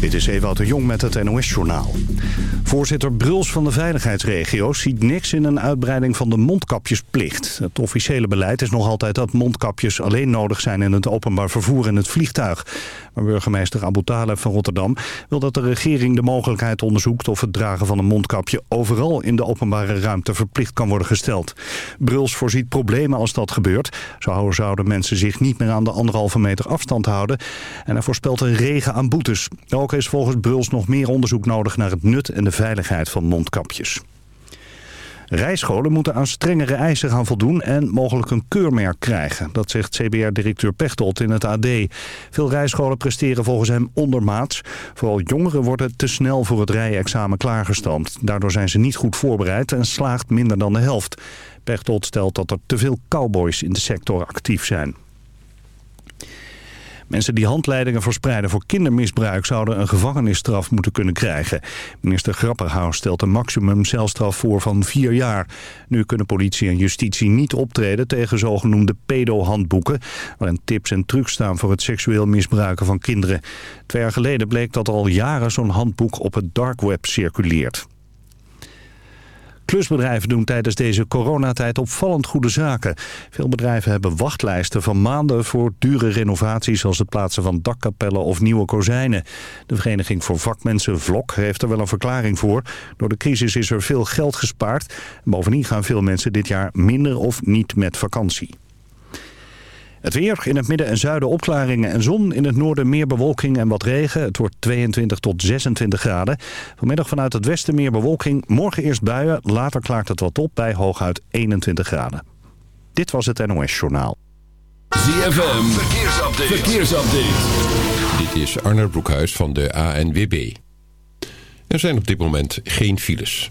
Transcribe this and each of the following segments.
Dit is Ewout de Jong met het NOS-journaal. Voorzitter Bruls van de veiligheidsregio's ziet niks in een uitbreiding van de mondkapjesplicht. Het officiële beleid is nog altijd dat mondkapjes alleen nodig zijn in het openbaar vervoer en het vliegtuig. Maar burgemeester Abu Taleb van Rotterdam wil dat de regering de mogelijkheid onderzoekt of het dragen van een mondkapje overal in de openbare ruimte verplicht kan worden gesteld. Bruls voorziet problemen als dat gebeurt. Zo zouden mensen zich niet meer aan de anderhalve meter afstand houden en hij voorspelt een regen aan boetes. Ook is volgens Bruls nog meer onderzoek nodig naar het nut en de veiligheid van mondkapjes. Rijscholen moeten aan strengere eisen gaan voldoen en mogelijk een keurmerk krijgen. Dat zegt CBR-directeur Pechtold in het AD. Veel rijscholen presteren volgens hem ondermaats. Vooral jongeren worden te snel voor het rijexamen klaargestoomd. Daardoor zijn ze niet goed voorbereid en slaagt minder dan de helft. Pechtold stelt dat er te veel cowboys in de sector actief zijn. Mensen die handleidingen verspreiden voor kindermisbruik... zouden een gevangenisstraf moeten kunnen krijgen. Minister Grapperhaus stelt een maximum celstraf voor van vier jaar. Nu kunnen politie en justitie niet optreden tegen zogenoemde pedo-handboeken... waarin tips en trucs staan voor het seksueel misbruiken van kinderen. Twee jaar geleden bleek dat al jaren zo'n handboek op het dark web circuleert. Klusbedrijven doen tijdens deze coronatijd opvallend goede zaken. Veel bedrijven hebben wachtlijsten van maanden voor dure renovaties... zoals het plaatsen van dakkapellen of nieuwe kozijnen. De Vereniging voor Vakmensen Vlok heeft er wel een verklaring voor. Door de crisis is er veel geld gespaard. Bovendien gaan veel mensen dit jaar minder of niet met vakantie. Het weer, in het midden en zuiden opklaringen en zon. In het noorden meer bewolking en wat regen. Het wordt 22 tot 26 graden. Vanmiddag vanuit het westen meer bewolking. Morgen eerst buien, later klaart het wat op bij hooguit 21 graden. Dit was het NOS Journaal. ZFM, verkeersupdate. verkeersupdate. Dit is Arnold Broekhuis van de ANWB. Er zijn op dit moment geen files.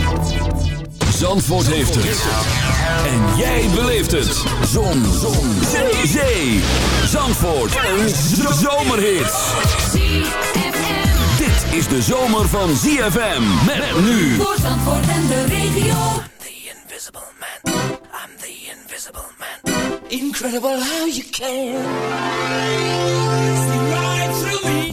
Zandvoort heeft het. En jij beleeft het. Zon. Zon. Zee. Zee. Zandvoort. Een zomerhit. Dit is de zomer van ZFM. Met nu. Voor Zandvoort en de regio. The invisible man. I'm the invisible man. Incredible how you can. See right through.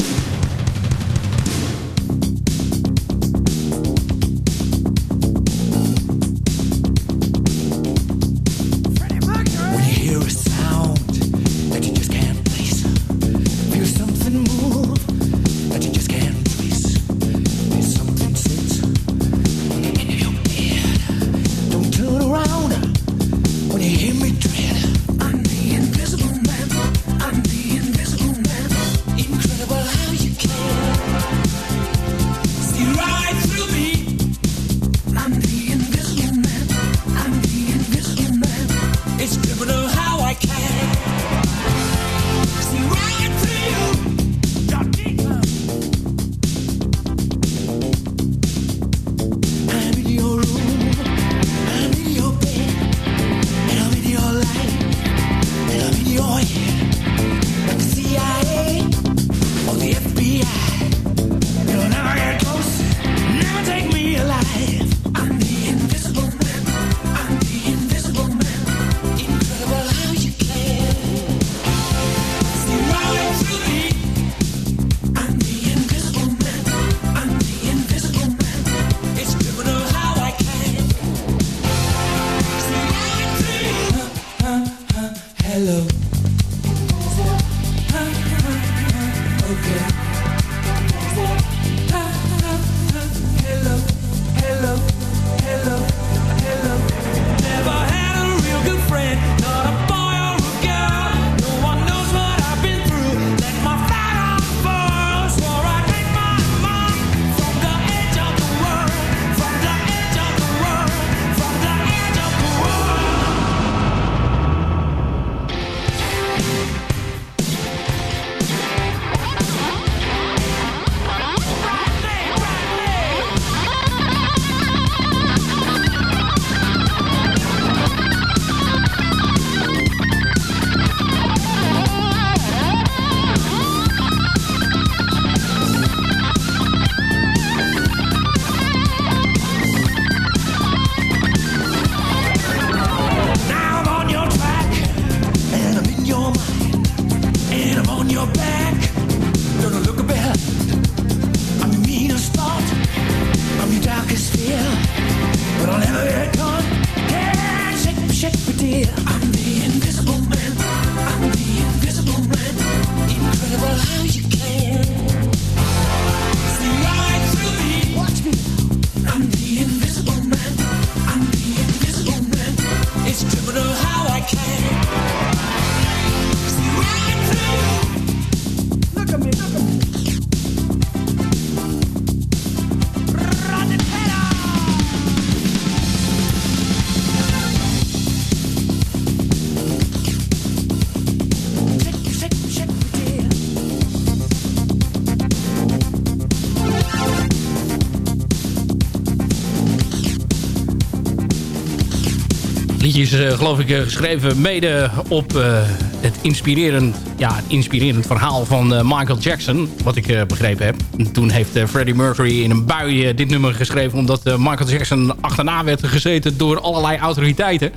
Is eh, geloof ik eh, geschreven mede op eh, het inspirerend, ja, inspirerend verhaal van Michael Jackson. Wat ik begrepen heb. En Toen heeft Freddie Mercury in een bui dit nummer geschreven. Omdat Michael Jackson achterna werd gezeten door allerlei autoriteiten.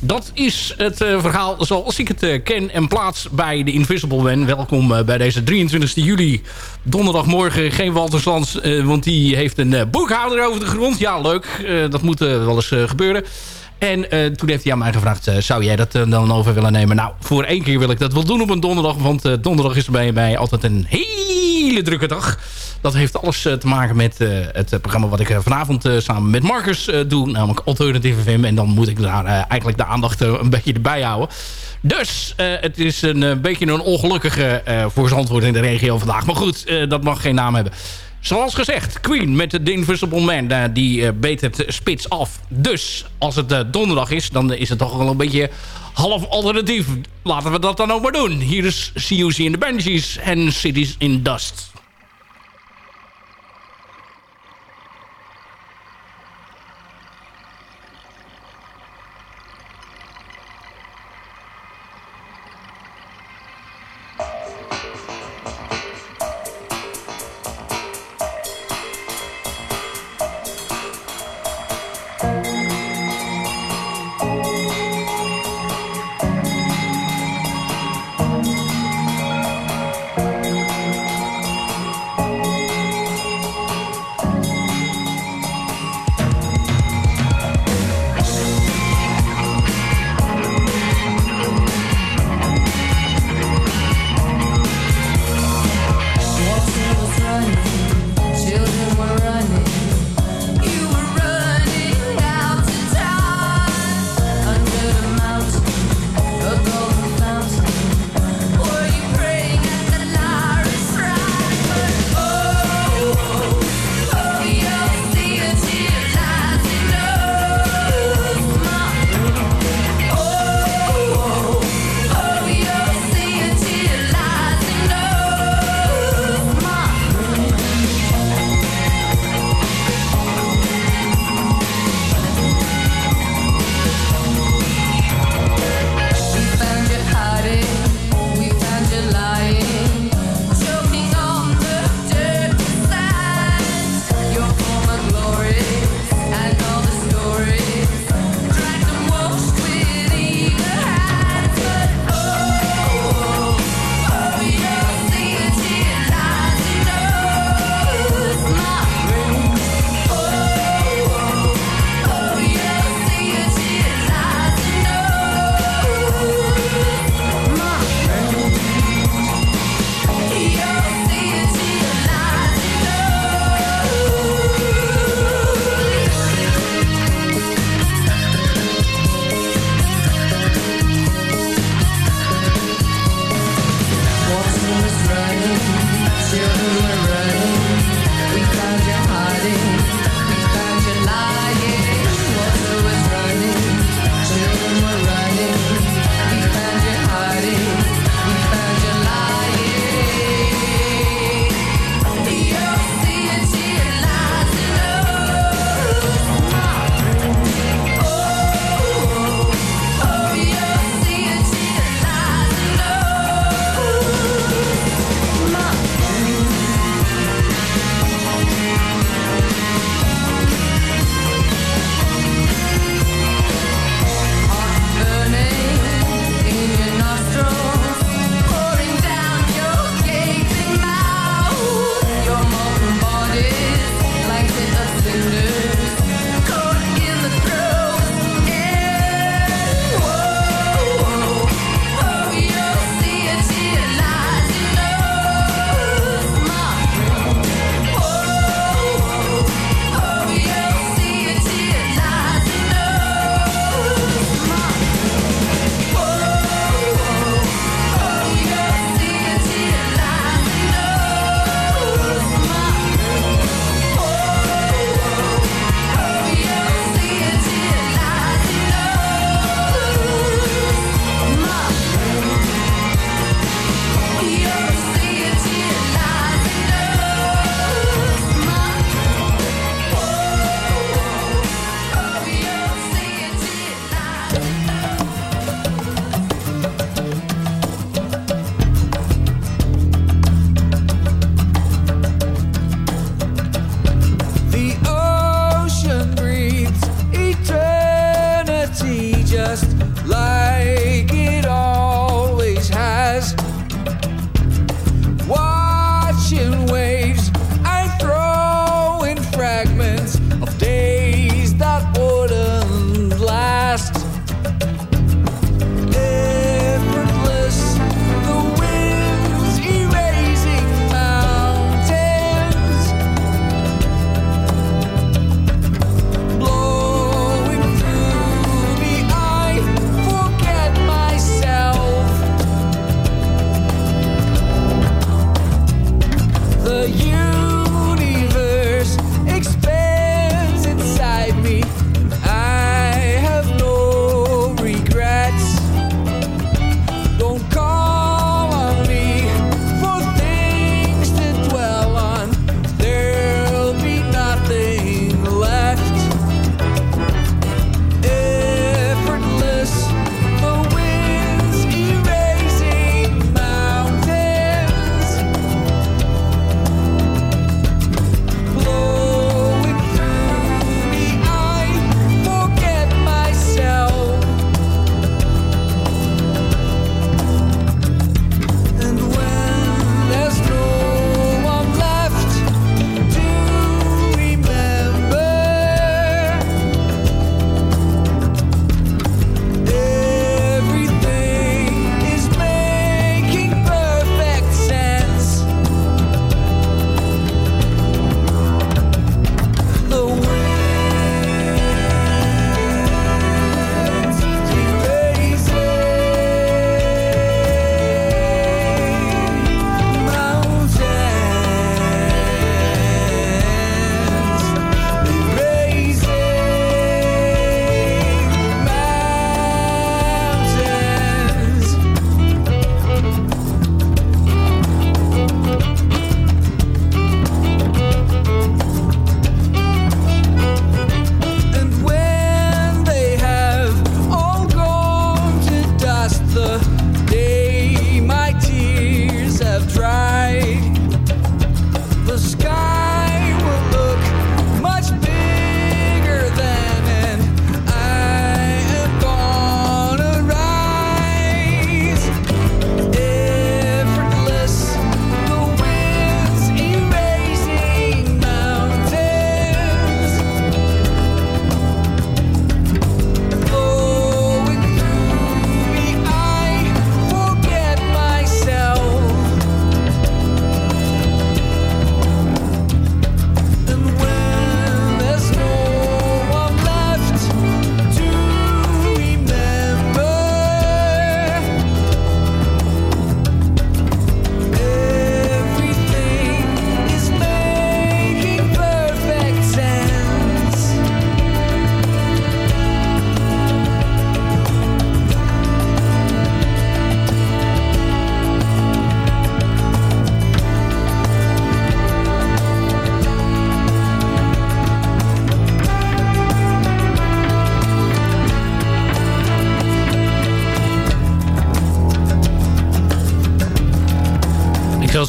Dat is het verhaal zoals ik het ken en plaats bij de Invisible Man. Welkom bij deze 23 juli. Donderdagmorgen geen Walter Sands, eh, want die heeft een boekhouder over de grond. Ja, leuk. Dat moet wel eens gebeuren. En eh, toen heeft hij aan mij gevraagd, eh, zou jij dat eh, dan over willen nemen? Nou, voor één keer wil ik dat wel doen op een donderdag. Want donderdag is bij mij altijd een hele drukke dag. Dat heeft alles te maken met het programma wat ik vanavond samen met Marcus doe. Namelijk Alternative FM. En dan moet ik daar eigenlijk de aandacht een beetje erbij houden. Dus het is een beetje een ongelukkige eh voor Zandvoort in de regio vandaag. Maar goed, dat mag geen naam hebben. Zoals gezegd, Queen met The Invisible Man, eh, die eh, beet het spits af. Dus als het eh, donderdag is, dan is het toch wel een beetje half alternatief. Laten we dat dan ook maar doen. Hier is CUC in the Banshees en Cities in Dust.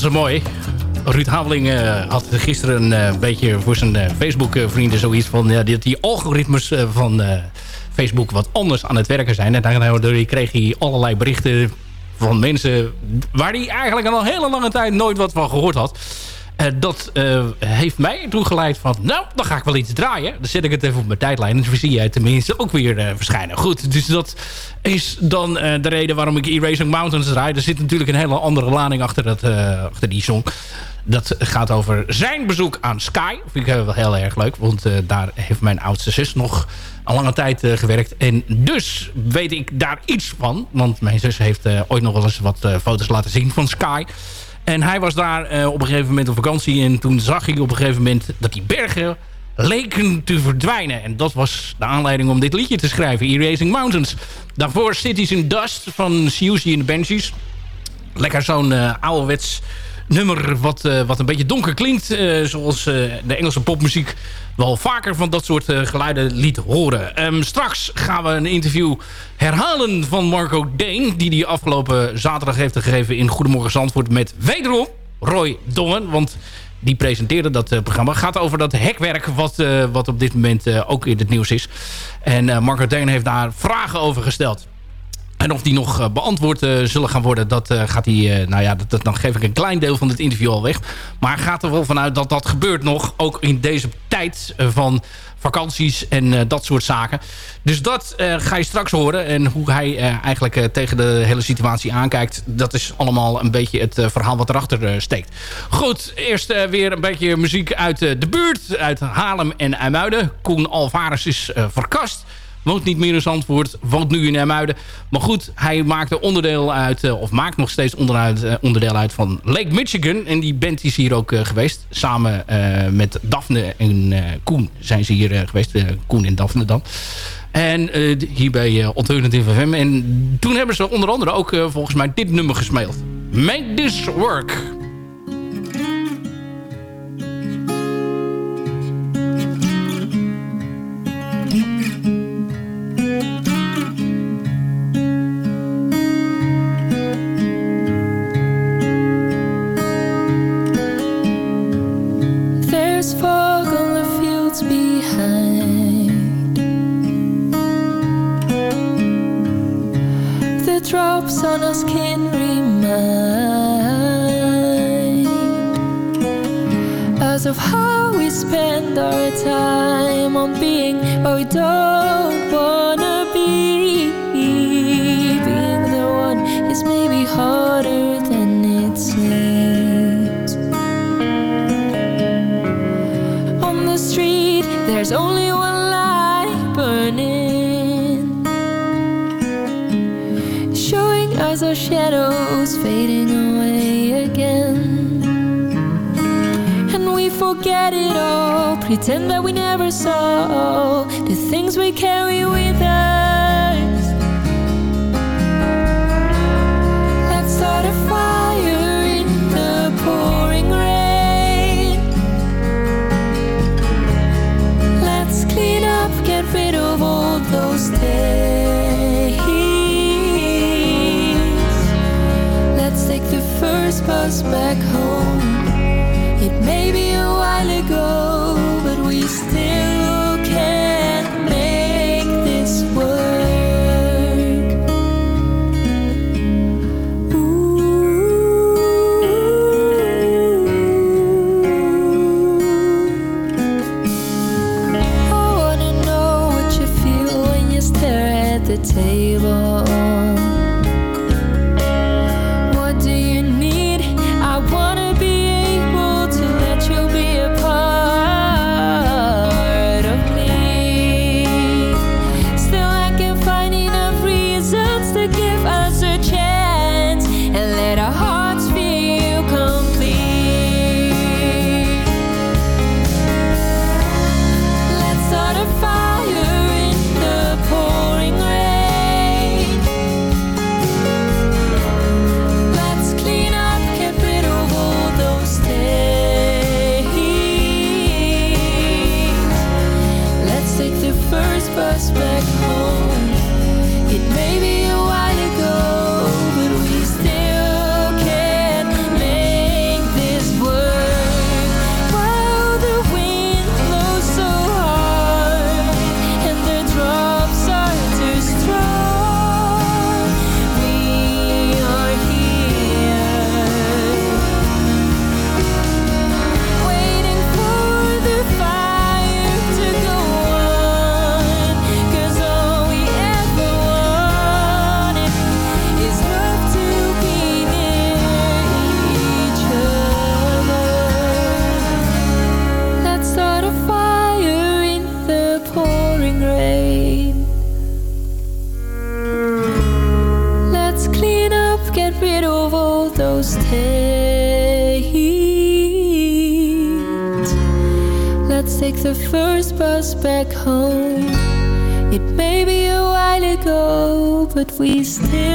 Mooi. Ruud Haveling eh, had gisteren een eh, beetje voor zijn eh, Facebook-vrienden zoiets van... ja, die algoritmes van Facebook wat anders aan het werken zijn. En daardoor kreeg hij allerlei berichten van mensen... waar hij eigenlijk al een hele lange tijd nooit wat van gehoord had. Eh, dat eh, heeft mij ertoe geleid van... nou, dan ga ik wel iets draaien. Dan zet ik het even op mijn tijdlijn. En dan zie jij tenminste ook weer eh, verschijnen. Goed, dus dat is dan de reden waarom ik Erasing Mountains draai. Er zit natuurlijk een hele andere lading achter, dat, achter die song. Dat gaat over zijn bezoek aan Sky. Vind ik wel heel erg leuk. Want daar heeft mijn oudste zus nog een lange tijd gewerkt. En dus weet ik daar iets van. Want mijn zus heeft ooit nog wel eens wat foto's laten zien van Sky. En hij was daar eh, op een gegeven moment op vakantie. En toen zag hij op een gegeven moment dat die bergen leken te verdwijnen. En dat was de aanleiding om dit liedje te schrijven. Erasing Mountains. Daarvoor Cities in Dust van Siouxsie en de Banshees. Lekker zo'n uh, ouderwets nummer wat, uh, wat een beetje donker klinkt. Uh, zoals de Engelse popmuziek wel vaker van dat soort geluiden liet horen. Um, straks gaan we een interview herhalen van Marco Deen... die die afgelopen zaterdag heeft gegeven in Goedemorgen Zandvoort... met wederom Roy Dongen. Want die presenteerde dat uh, programma. gaat over dat hekwerk wat, wat op dit moment ook in het nieuws is. En Marco Deen heeft daar vragen over gesteld. En of die nog beantwoord zullen gaan worden, dat gaat hij... nou ja, dat, dan geef ik een klein deel van het interview al weg. Maar gaat er wel vanuit dat dat gebeurt nog, ook in deze tijd van vakanties en dat soort zaken. Dus dat ga je straks horen. En hoe hij eigenlijk tegen de hele situatie aankijkt... dat is allemaal een beetje het verhaal wat erachter steekt. Goed, eerst weer een beetje muziek uit de buurt. Uit Haarlem en IJmuiden. Koen Alvarez is verkast woont niet meer in Zandvoort, woont nu in Hermuiden. Maar goed, hij maakte onderdeel uit, eh, of maakt nog steeds eh, onderdeel uit van Lake Michigan. En die band is hier ook eh, geweest. Samen met Daphne en Koen zijn ze hier geweest. Koen en Daphne dan. En hier bij uh, Alternative FM. En toen hebben ze onder andere ook volgens mij dit nummer gesmeeld. Make this work. On us can remind us of how we spend our time on being what we don't wanna be. Being the one is maybe harder than it seems. On the street, there's only as our shadows fading away again. And we forget it all, pretend that we never saw the things we carry with us. us back home. The first bus back home. It may be we still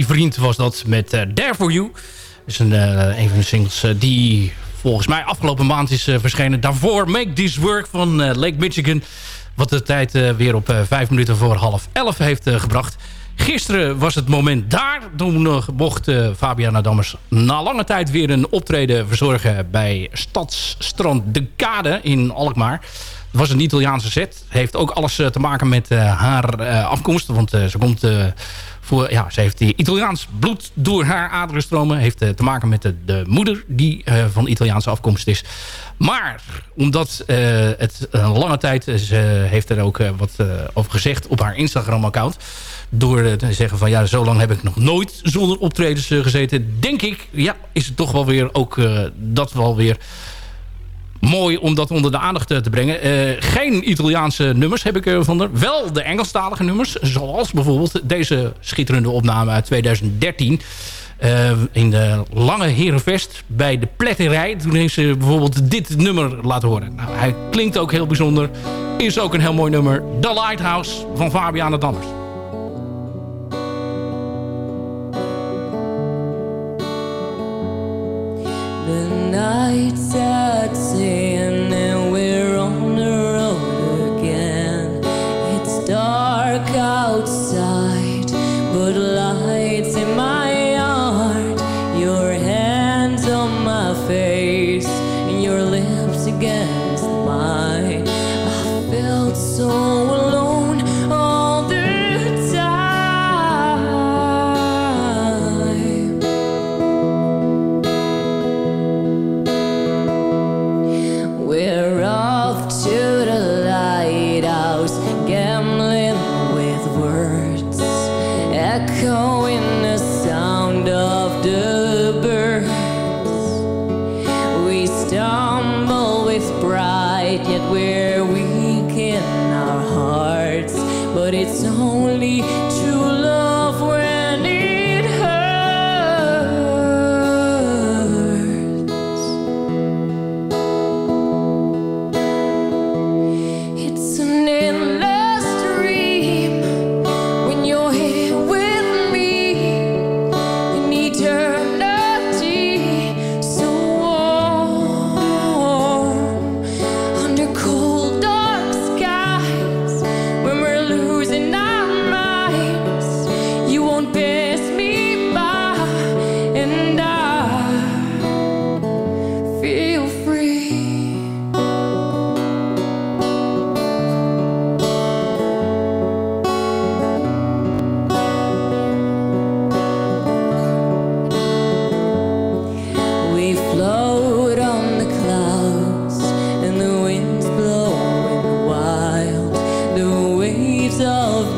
Vriend was dat met eh There For You. Dat is een, eh, een van de singles eh, die volgens mij afgelopen maand is verschenen. Daarvoor Make This Work van Lake Michigan. Wat de tijd weer op vijf minuten voor half elf heeft gebracht. Gisteren was het moment daar. Toen mocht Fabiana Dammers na lange tijd weer een optreden verzorgen... bij Stadsstrand De Kade in Alkmaar. Het was een Italiaanse set. Heeft ook alles te maken met haar afkomst. Want ze komt... voor, ja, ze heeft Italiaans bloed door haar aderen stromen. Heeft eh, te maken met de, de moeder die eh, van Italiaanse afkomst is. Maar omdat eh, het een lange tijd... Ze heeft er ook wat over gezegd op haar Instagram-account. Door te zeggen van ja, zo lang heb ik nog nooit zonder optredens gezeten. Denk ik, ja, is het toch wel weer ook dat wel weer mooi om dat onder de aandacht eh, te brengen. Eh, geen Italiaanse nummers heb ik eh, van er. Wel de Engelstalige nummers. Zoals bijvoorbeeld deze schitterende opname uit 2013. eh, in de Lange Herenvest bij de Pletterij. Toen heeft ze bijvoorbeeld dit nummer laten horen. Nou, hij klinkt ook heel bijzonder. Is ook een heel mooi nummer. The Lighthouse van Fabiana Dammers. The night's at sea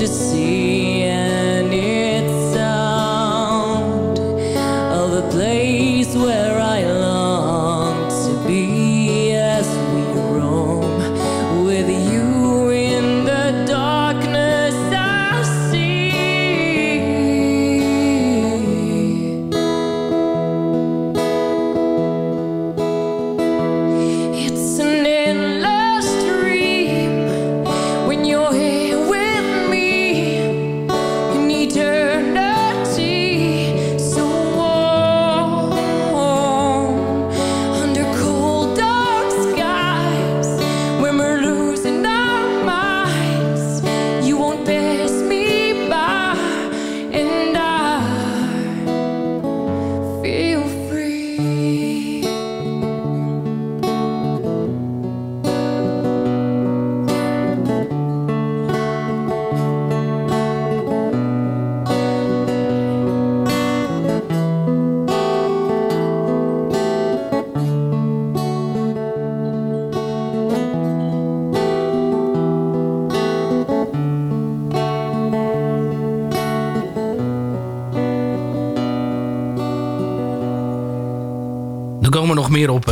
of the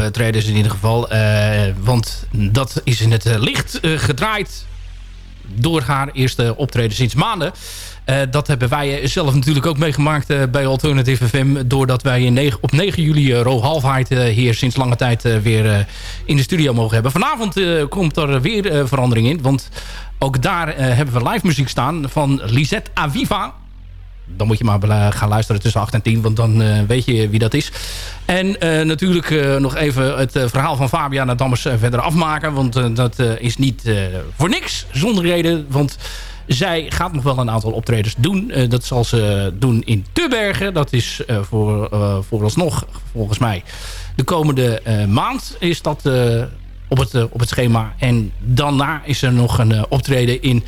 optredens in ieder geval. eh, want dat is in het eh, licht eh, gedraaid door haar eerste optreden sinds maanden. Eh, dat hebben wij zelf natuurlijk ook meegemaakt eh, bij Alternative FM. Doordat wij op 9 juli uh, Ro eh, hier sinds lange tijd eh, weer eh, in de studio mogen hebben. Vanavond eh, komt er weer eh, verandering in. Want ook daar eh, hebben we live muziek staan van Lisette Aviva dan moet je maar gaan luisteren tussen 8 en 10. Want dan eh, weet je wie dat is. En eh, natuurlijk eh, nog even het eh, verhaal van Fabiana Dammers eh, verder afmaken. Want dat is niet voor niks zonder reden. Want zij gaat nog wel een aantal optredens doen. Dat zal ze doen in Tubbergen. Dat is voor, eh, vooralsnog volgens mij de komende maand is dat op, het, op het schema. En daarna is er nog een optreden in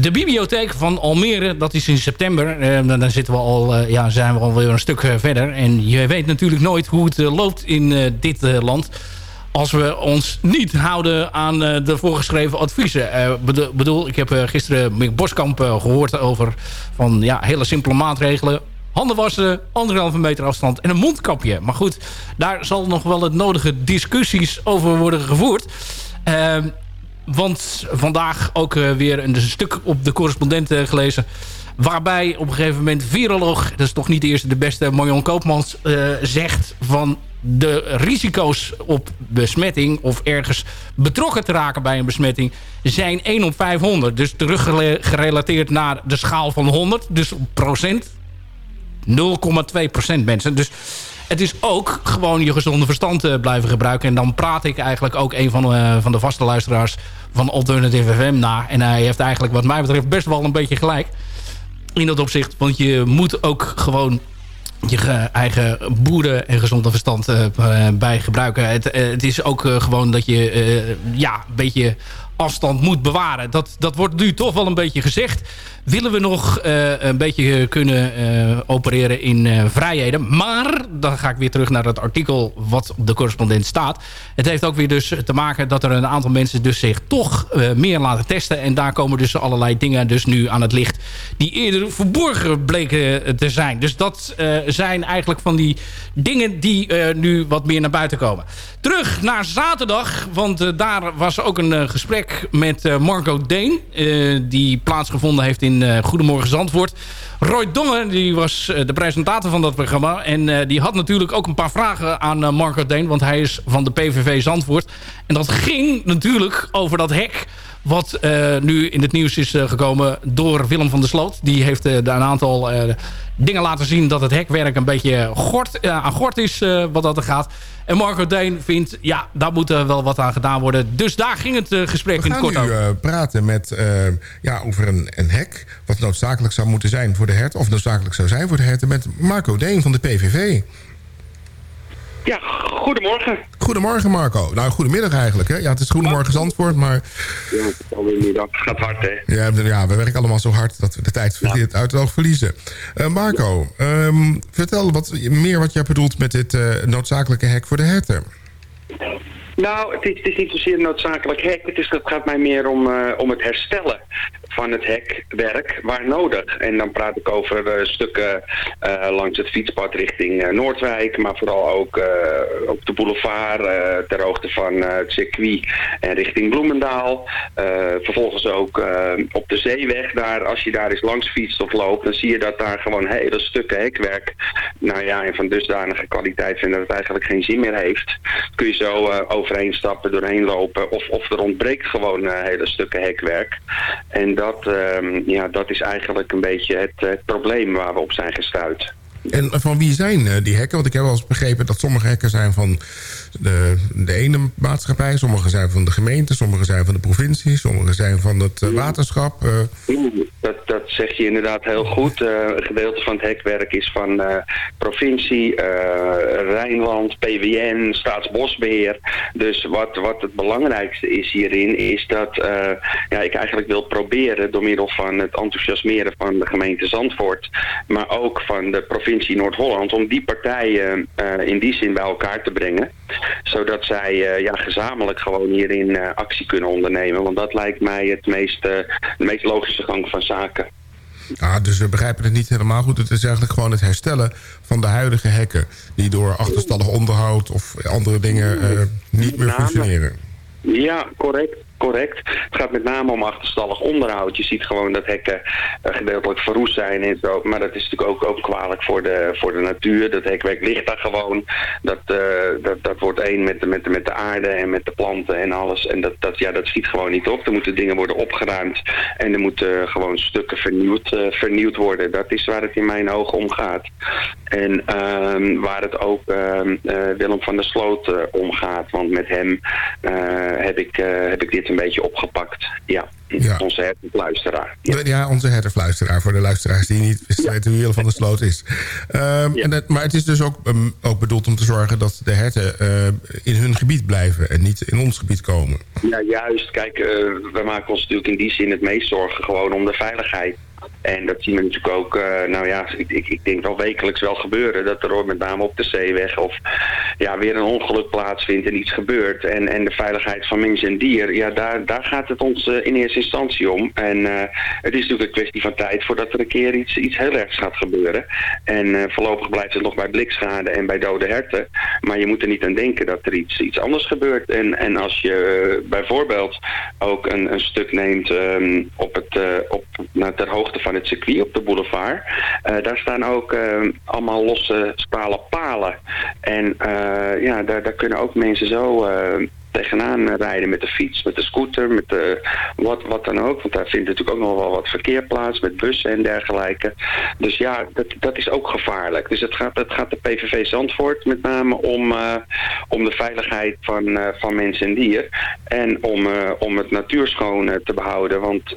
de bibliotheek van Almere, dat is in september. Eh, dan zitten we al, eh, ja, zijn we alweer een stuk eh, verder. En je weet natuurlijk nooit hoe het loopt in dit land. Als we ons niet houden aan de voorgeschreven adviezen. Bedo- bedoel, ik heb gisteren Mick Boskamp eh, gehoord over van ja, hele simpele maatregelen. Handen wassen, anderhalve meter afstand en een mondkapje. Maar goed, daar zal nog wel het nodige discussies over worden gevoerd. Ehm, want vandaag ook eh, weer een stuk op de correspondent eh, gelezen. Waarbij op een gegeven moment viroloog, dat is toch niet de eerste de beste, Marion Koopmans, eh, zegt van de risico's op besmetting of ergens betrokken te raken bij een besmetting zijn 1 op 500. Dus teruggerelateerd naar de schaal van 100, dus procent 0,2% mensen. Dus het is ook gewoon je gezonde verstand eh, blijven gebruiken. En dan praat ik eigenlijk ook een van, eh, van de vaste luisteraars van Alternative FM na. En hij heeft eigenlijk wat mij betreft best wel een beetje gelijk. In dat opzicht. Want je moet ook gewoon je ge- eigen boeren en gezonde verstand eh, bij gebruiken. Het, het is ook gewoon dat je ja, een beetje afstand moet bewaren. Dat, dat wordt nu toch wel een beetje gezegd. Willen we nog eh, een beetje kunnen eh, opereren in eh, vrijheden. Maar, dan ga ik weer terug naar het artikel wat op de correspondent staat. Het heeft ook weer dus te maken dat er een aantal mensen dus zich toch meer laten testen. En daar komen dus allerlei dingen dus nu aan het licht die eerder verborgen bleken te zijn. Dus dat zijn eigenlijk van die dingen die nu wat meer naar buiten komen. Terug naar zaterdag, want daar was ook een gesprek met Marco Deen. die plaatsgevonden heeft in Goedemorgen Zandvoort. Roy Dongen die was de presentator van dat programma. En die had natuurlijk ook een paar vragen aan Marco Deen. Want hij is van de PVV Zandvoort. En dat ging natuurlijk over dat hek wat uh, nu in het nieuws is uh, gekomen door Willem van der Sloot. Die heeft uh, een aantal dingen laten zien dat het hekwerk een beetje gort, aan gort is wat dat er gaat. En Marco Deen vindt, ja, daar moet er wel wat aan gedaan worden. Dus daar ging het gesprek in het kort over. We gaan nu praten met, ja, over een, een hek... wat noodzakelijk zou moeten zijn voor de herten... of noodzakelijk zou zijn voor de herten... met Marco Deen van de PVV. Ja, goedemorgen. Goedemorgen Marco. Nou, goedemiddag eigenlijk. Hè? Ja, het is goedemorgen Zandvoort, maar... Ja, het is alweer niet. Het gaat hard, hè? Ja, ja, we werken allemaal zo hard dat we de tijd ja. uit het oog verliezen. Uh, Marco, ja. um, vertel wat meer wat jij bedoelt met dit uh, noodzakelijke hek voor de herten. Nou, het is, het is, niet zozeer noodzakelijk hek. Het, is, het gaat mij meer om, uh, om het herstellen van het hekwerk waar nodig. En dan praat ik over uh, stukken uh, langs het fietspad richting Noordwijk, maar vooral ook op de boulevard ter hoogte van het circuit en richting Bloemendaal. vervolgens ook op de zeeweg daar, als je daar eens langs fietst of loopt, dan zie je dat daar gewoon hele stukken hekwerk, nou ja, en van dusdanige kwaliteit zijn dat het eigenlijk geen zin meer heeft. Kun je zo overheen stappen, doorheen lopen. Of, of er ontbreekt gewoon hele stukken hekwerk. En dat, uh, ja, dat is eigenlijk een beetje het, het probleem waar we op zijn gestuurd. En van wie zijn uh, die hekken? Want ik heb wel eens begrepen dat sommige hekken zijn van de, de ene maatschappij. Sommige zijn van de gemeente, sommige zijn van de provincie. Sommige zijn van het uh, waterschap. Uh. Dat, dat zeg je inderdaad heel goed. een gedeelte van het hekwerk is van provincie, Rijnland, PWN, Staatsbosbeheer. Dus wat, wat het belangrijkste is hierin is dat ja, ik eigenlijk wil proberen door middel van het enthousiasmeren van de gemeente Zandvoort. Maar ook van de provincie provincie Noord-Holland... om die partijen uh, in die zin bij elkaar te brengen. Zodat zij uh, ja, gezamenlijk gewoon hierin uh, actie kunnen ondernemen. Want dat lijkt mij het meest, de meest logische gang van zaken. Ah, dus we begrijpen het niet helemaal goed. Het is eigenlijk gewoon het herstellen van de huidige hekken... die door achterstallig onderhoud of andere dingen niet meer functioneren. Ja, correct correct. Het gaat met name om achterstallig onderhoud. Je ziet gewoon dat hekken uh, gedeeltelijk verroest zijn en zo. Maar dat is natuurlijk ook, ook kwalijk voor de, voor de natuur. Dat hekwerk ligt daar gewoon. Dat, uh, dat, dat wordt één met de, met, met de aarde en met de planten en alles. En dat, dat, ja, dat schiet gewoon niet op. Er moeten dingen worden opgeruimd. En er moeten gewoon stukken vernieuwd, uh, vernieuwd worden. Dat is waar het in mijn ogen om gaat. En uh, waar het ook ehm, Willem van der Sloot om gaat. Want met hem heb, ik, heb ik dit een beetje opgepakt. Ja, ja. onze hertenfluisteraar. Ja. ja, onze hertenfluisteraar. Voor de luisteraars die niet weten wie Willem van der Sloot is. Um, en het, maar het is dus ook, um, ook bedoeld om te zorgen dat de herten uh, in hun gebied blijven en niet in ons gebied komen. Ja, juist. Kijk, uh, we maken ons natuurlijk in die zin het meest zorgen gewoon om de veiligheid. En dat zien we natuurlijk ook, uh, nou ja, ik, ik, ik, denk wel wekelijks wel gebeuren. Dat er met name op de zeeweg of ja, weer een ongeluk plaatsvindt en iets gebeurt. En, en de veiligheid van mens en dier, ja, daar, daar gaat het ons uh, in eerste instantie om. En uh, het is natuurlijk een kwestie van tijd voordat er een keer iets, iets heel ergs gaat gebeuren. En voorlopig blijft het nog bij blikschade en bij dode herten. Maar je moet er niet aan denken dat er iets, iets anders gebeurt. En, en als je bijvoorbeeld ook een, een stuk neemt um, op het, op, nou, ter hoogte van het circuit op de boulevard. Uh, daar staan ook uh, allemaal losse stalen palen. En uh, ja, daar, daar kunnen ook mensen zo tegenaan rijden met de fiets, met de scooter, met de, wat, wat dan ook. Want daar vindt natuurlijk ook nog wel wat verkeer plaats met bussen en dergelijke. Dus ja, dat, dat is ook gevaarlijk. Dus het gaat, het gaat de PVV Zandvoort met name om, uh, om de veiligheid van, uh, van mensen en dier. En om, uh, om het natuurschoon te behouden. Want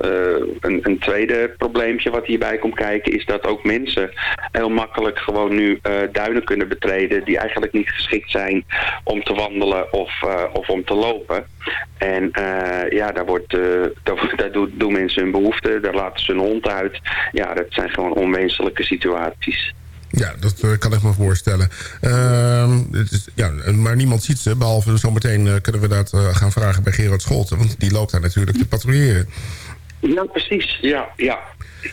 een, een tweede probleempje wat hierbij komt kijken is dat ook mensen heel makkelijk gewoon nu duinen kunnen betreden die eigenlijk niet geschikt zijn om te wandelen of, of om te lopen. En eh, ja, daar, wordt, eh, daar, daar doen, doen mensen hun behoefte, daar laten ze hun hond uit. Ja, dat zijn gewoon onwenselijke situaties. Ja, dat eh, kan ik me voorstellen. Ehm, het is, ja, maar niemand ziet ze, behalve zometeen kunnen we dat gaan vragen bij Gerard Scholten. Want die loopt daar natuurlijk te patrouilleren. Ja, precies. Ja, ja.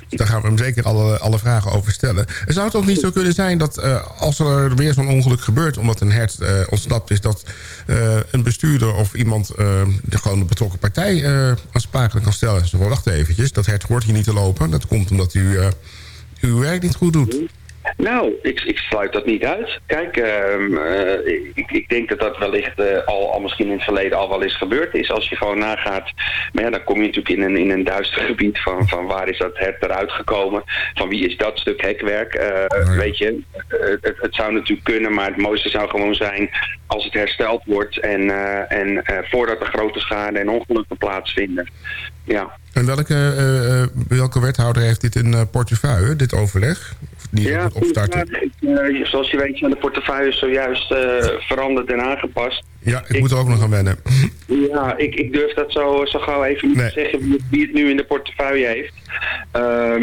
Daar gaan we hem zeker alle, alle vragen over stellen. Zou het niet zo kunnen zijn dat eh, als er weer zo'n ongeluk gebeurt... omdat een hert eh, ontsnapt is... dat eh, een bestuurder of iemand de gewoon de betrokken partij aansprakelijk kan stellen? Zo, wacht eventjes, dat hert hoort hier niet te lopen. Dat komt omdat u uw werk niet goed doet. Nou, ik, ik sluit dat niet uit. Kijk, ehm, eh, ik, ik denk dat dat wellicht eh, al, al misschien in het verleden al wel eens gebeurd is. Als je gewoon nagaat, maar ja, dan kom je natuurlijk in een, in een duister gebied van, van waar is dat hert eruit gekomen. Van wie is dat stuk hekwerk. Eh, weet je, het, het zou natuurlijk kunnen, maar het mooiste zou gewoon zijn als het hersteld wordt en, en voordat er grote schade en ongelukken plaatsvinden. Ja. En welke, welke wethouder heeft dit in portefeuille, dit overleg? Die ja, opstarten? Uh, zoals je weet zijn de portefeuilles zojuist veranderd en aangepast. Ja, ik, moet er ook nog aan wennen. Ja, ik, ik durf dat zo, zo gauw even niet te zeggen wie, het nu in de portefeuille heeft.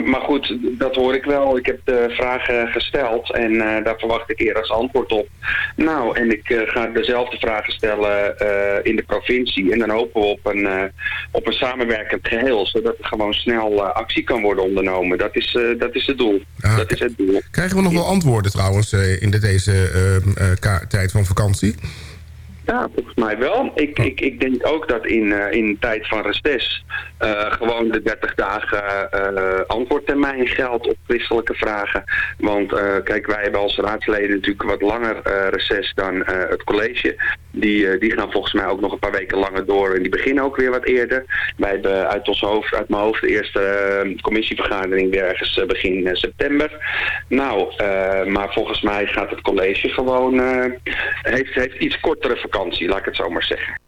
maar goed, dat hoor ik wel. Ik heb de vragen gesteld en daar verwacht ik eer als antwoord op. Nou, en ik ga dezelfde vragen stellen in de provincie. En dan hopen we op een, op een samenwerkend geheel zodat er gewoon snel actie kan worden ondernomen. Dat is, dat is het doel. Ah, dat is het doel. Krijgen we nog wel antwoorden trouwens in de, deze tijd van vakantie? Ja, volgens mij wel. Ik, ik, ik denk ook dat in, uh, in tijd van reces uh, gewoon de 30 dagen uh, antwoordtermijn geldt op christelijke vragen. Want kijk, wij hebben als raadsleden natuurlijk wat langer reces dan het college. Die, die gaan volgens mij ook nog een paar weken langer door en die beginnen ook weer wat eerder. Wij hebben uit, ons hoofd, uit mijn hoofd de eerste commissievergadering weer ergens begin september. Nou, maar volgens mij gaat het college gewoon, heeft, heeft iets kortere vakantie, laat ik het zo maar zeggen.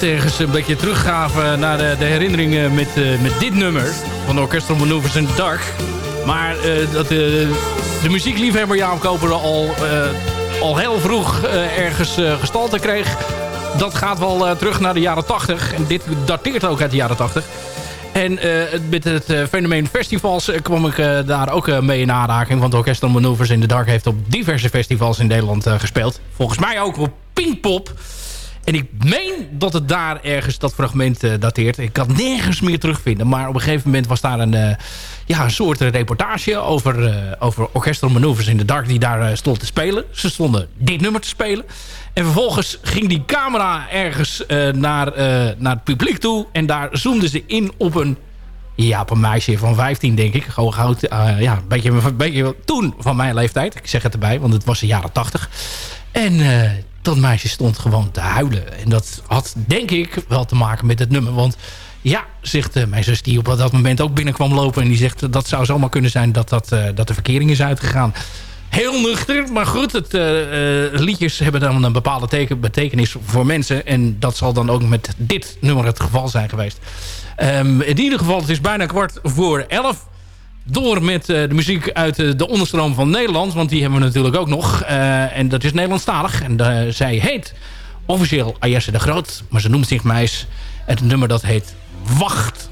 Moet ergens een beetje teruggraven naar de, de herinneringen met, eh, met dit nummer. Van Orchestral Maneuvers in the Dark. Maar eh, dat de, de muziekliefhebber Jaap Koper al, eh, al heel vroeg eh, ergens eh, gestalte kreeg. Dat gaat wel eh, terug naar de jaren 80. En dit dateert ook uit de jaren 80. En eh, met het eh, fenomeen festivals eh, kwam ik eh, daar ook eh, mee in aanraking. Want Orchestral Maneuvers in the Dark heeft op diverse festivals in Nederland eh, gespeeld. Volgens mij ook op Pinkpop. En ik meen dat het daar ergens dat fragment eh, dateert. Ik kan het nergens meer terugvinden. Maar op een gegeven moment was daar een, eh, ja, een soort reportage over, eh, over Orchestral in the Dark... die daar stond te spelen. Ze stonden dit nummer te spelen. En vervolgens ging die camera ergens naar, naar het publiek toe. En daar zoomden ze in op een, ja, op een meisje van 15, denk ik. Gewoon oud, eh, ja, een beetje, een beetje toen van mijn leeftijd. Ik zeg het erbij, want het was de jaren 80. En dat meisje stond gewoon te huilen. En dat had, denk ik, wel te maken met het nummer. Want ja, zegt eh, mijn zus die op dat moment ook binnenkwam lopen... en die zegt dat zou zomaar kunnen zijn dat, dat, eh, dat de verkering is uitgegaan. Heel nuchter, maar goed, het, eh, eh, liedjes hebben dan een bepaalde teken, betekenis voor mensen. En dat zal dan ook met dit nummer het geval zijn geweest. Ehm, in ieder geval, het is bijna kwart voor elf. Door met eh, de muziek uit eh, de onderstroom van Nederland. Want die hebben we natuurlijk ook nog. Eh, en dat is Nederlandstalig. En zij heet officieel Ayesse de Groot. Maar ze noemt zich meis. Het nummer dat heet Wacht.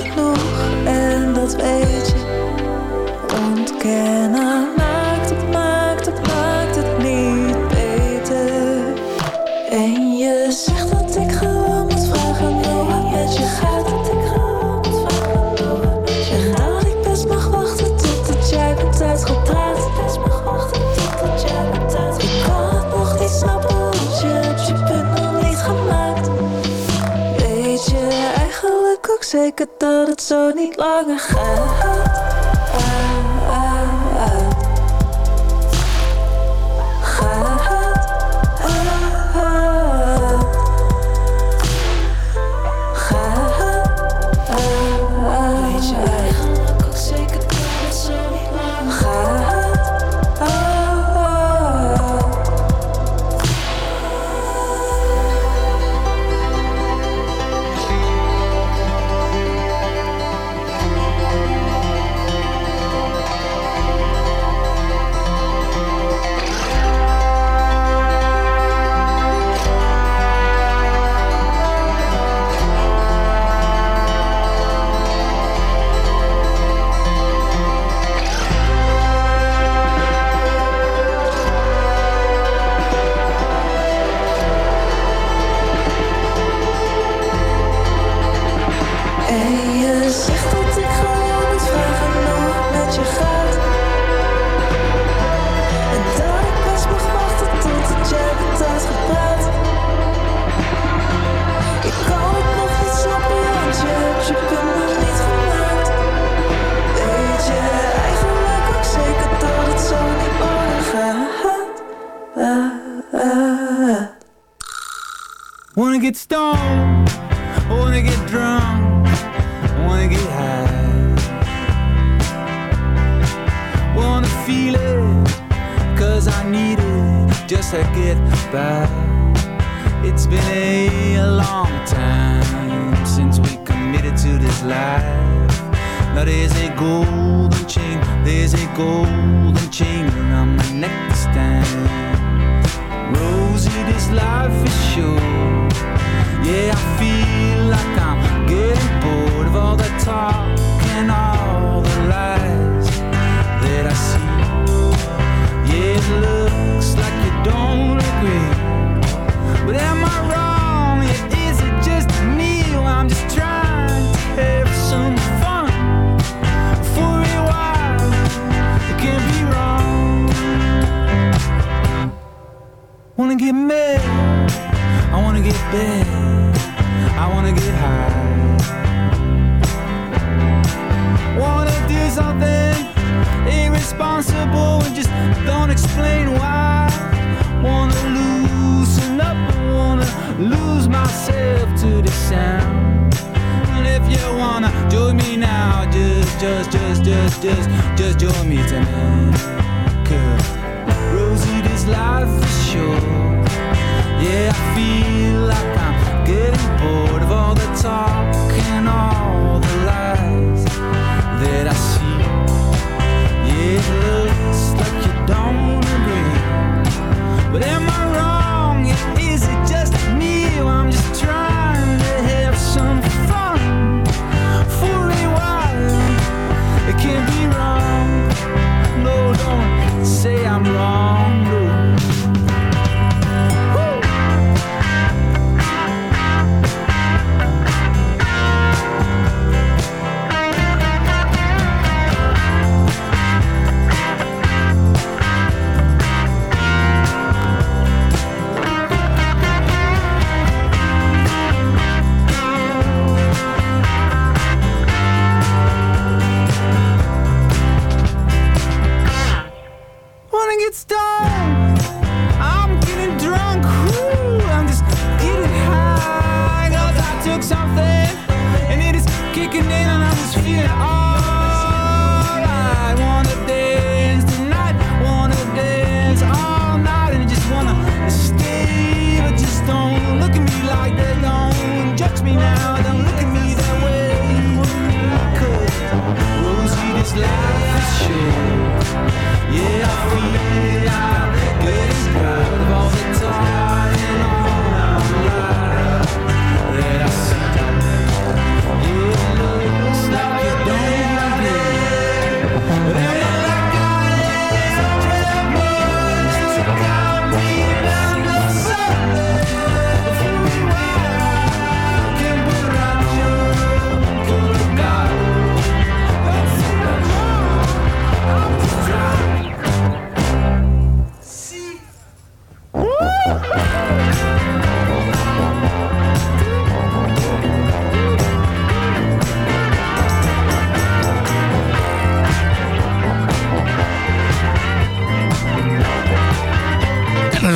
Genoeg en dat weet je. Ontkennen langer gaat? Get stoned, I wanna get drunk, I wanna get high. Wanna feel it, cause I need it just to get by. It's been a, a long time since we committed to this life. Now there's a golden chain, there's a golden chain around my neck this time. Rosie, this life is short. Yeah, I feel like I'm getting bored of all the talk and all Wanna get mad, I wanna get bad, I wanna get high. Wanna do something irresponsible and just don't explain why. Wanna loosen up, wanna lose myself to the sound. And if you wanna join me now, just, just, just, just, just, just join me tonight. Cause But am I wrong?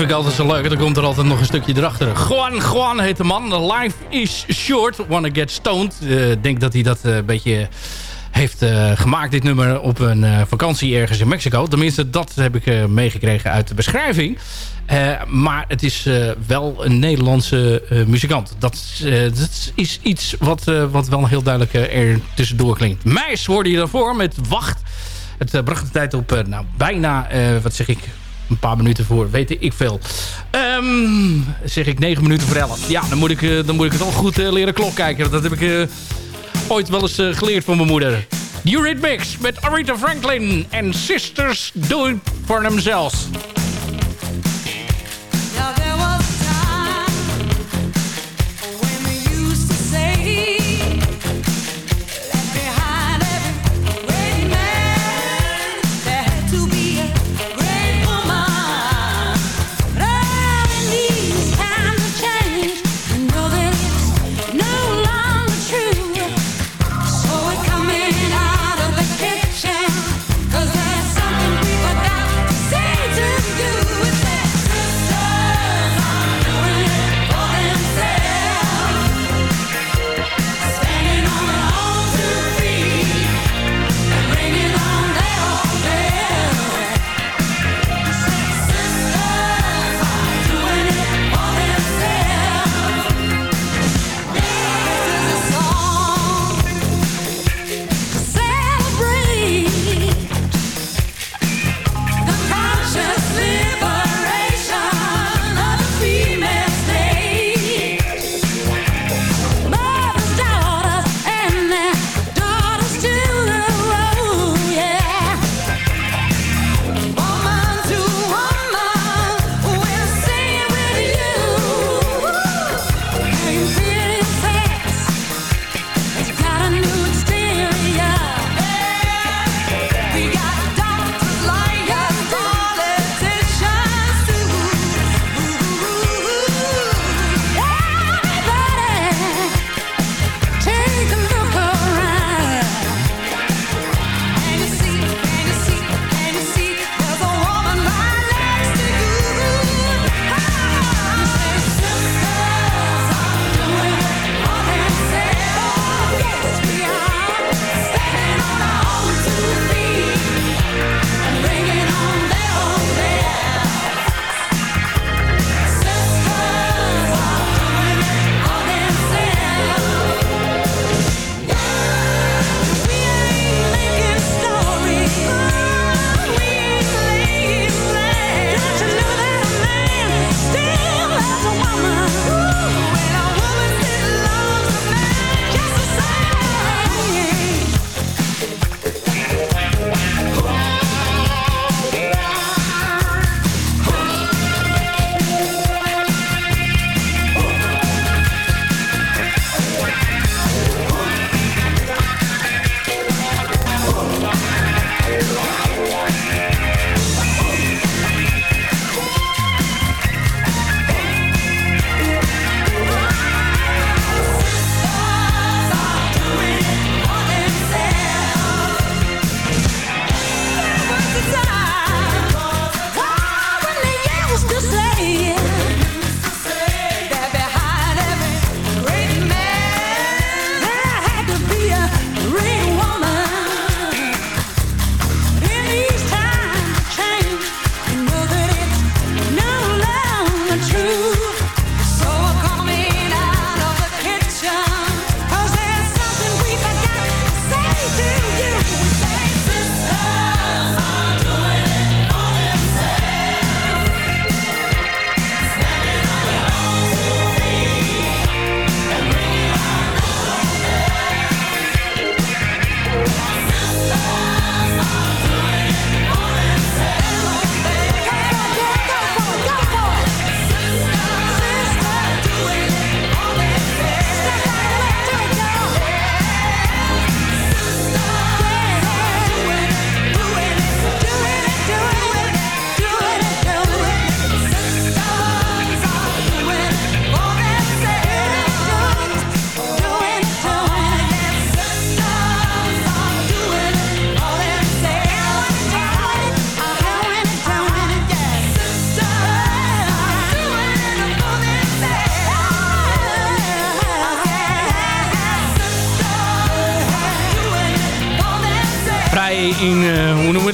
Vind ik altijd zo leuk. Dan komt er altijd nog een stukje erachter. Juan Juan heet de man. Life is short. Wanna get stoned. Eh, Ik denk dat hij dat eh, een beetje heeft eh, gemaakt, dit nummer, op een eh, vakantie ergens in Mexico. Tenminste, dat heb ik eh, meegekregen uit de beschrijving. Eh, maar het is eh, wel een Nederlandse eh, muzikant. Dat, is, eh, iets wat, eh, wat wel heel duidelijk eh, er tussendoor klinkt. Meis hoorde je daarvoor met Wacht. Het eh, bracht de tijd op eh, nou, bijna, eh, wat zeg ik, een paar minuten voor, weet ik veel. Ehm, zeg ik 9 minuten voor 11. Ja, dan moet ik, eh, dan moet ik het al goed eh, leren klok kijken. Dat heb ik eh, ooit wel eens geleerd van mijn moeder. Eurythmics met Aretha Franklin en Sisters Do It For Themselves.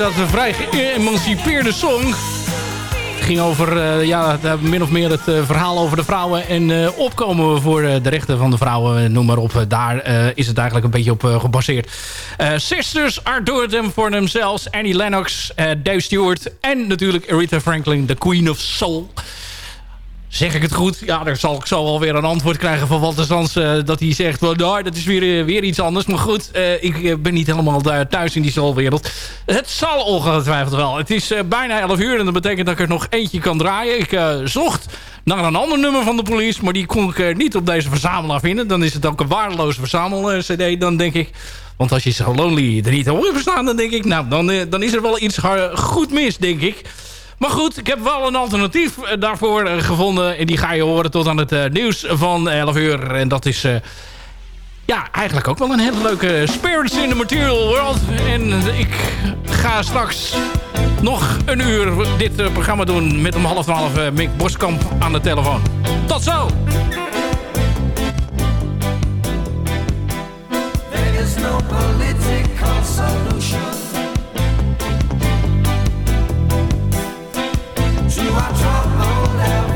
Dat, een vrij geëmancipeerde song. Het ging over eh, ja, het, min of meer het eh, verhaal over de vrouwen en eh, opkomen voor eh, de rechten van de vrouwen, eh, noem maar op. daar eh, is het eigenlijk een beetje op eh, gebaseerd. Eh, Sisters are doing them for themselves. Annie Lennox, eh, Dave Stewart en natuurlijk Aretha Franklin, the Queen of Soul. Zeg ik het goed? Ja, daar zal ik zo alweer een antwoord krijgen van Walter Sans. eh, dat hij zegt, well, nou, dat is weer, eh, weer iets anders. Maar goed, eh, ik ben niet helemaal thuis in die soulwereld. Het zal ongetwijfeld wel. Het is bijna 11 uur en dat betekent dat ik er nog eentje kan draaien. Ik zocht naar een ander nummer van de police. Maar die kon ik niet op deze verzamelaar vinden. Dan is het ook een waardeloze verzamel-cd. Dan denk ik... Want als je So Lonely er niet hoort verstaan, dan denk ik... Nou, dan, dan is er wel iets goed mis, denk ik. Maar goed, ik heb wel een alternatief eh, daarvoor eh, gevonden. En die ga je horen tot aan het eh, nieuws van 11 uur. En dat is... ja, eigenlijk ook wel een hele leuke Spirits in the Material World. En ik ga straks nog een uur dit programma doen... met om half twaalf Mick Boskamp aan de telefoon. Tot zo! There is no you are troubled